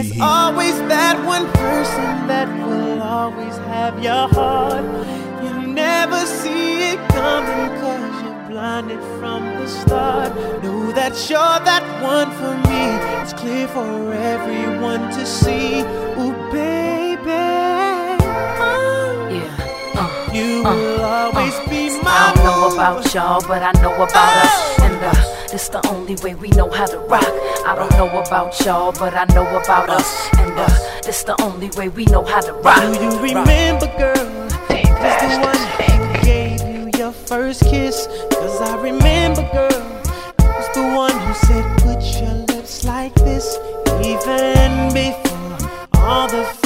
There's always that one person that will always have your heart. You never see it coming cause you're blinded from the start. Know that you're that one for me. It's clear for everyone to see. Ooh, baby. Yeah. Uh, You uh, will always uh. be my I don't know about y'all, but I know about us. And uh, this the only way we know how to rock. I don't know about y'all, but I know about us. And uh, this the only way we know how to rock. Do you remember, girl? Was the one who gave you your first kiss? Cause I remember, girl. Was the one who said, put your lips like this. Even before all the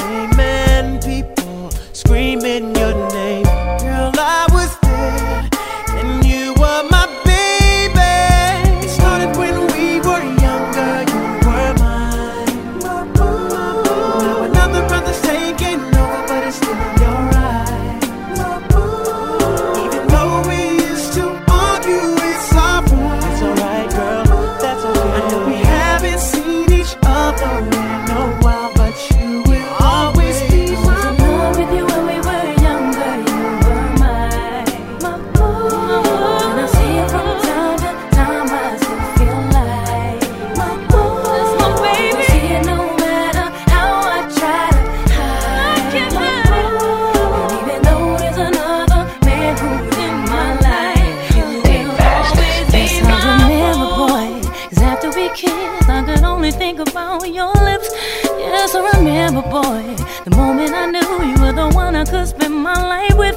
your lips. Yes, I remember, boy, the moment I knew you were the one I could spend my life with.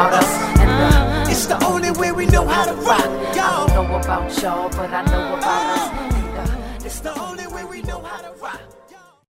About us. And uh, It's the only way we know how to rock, I y'all. don't know about y'all, but I know about us. And uh, It's the only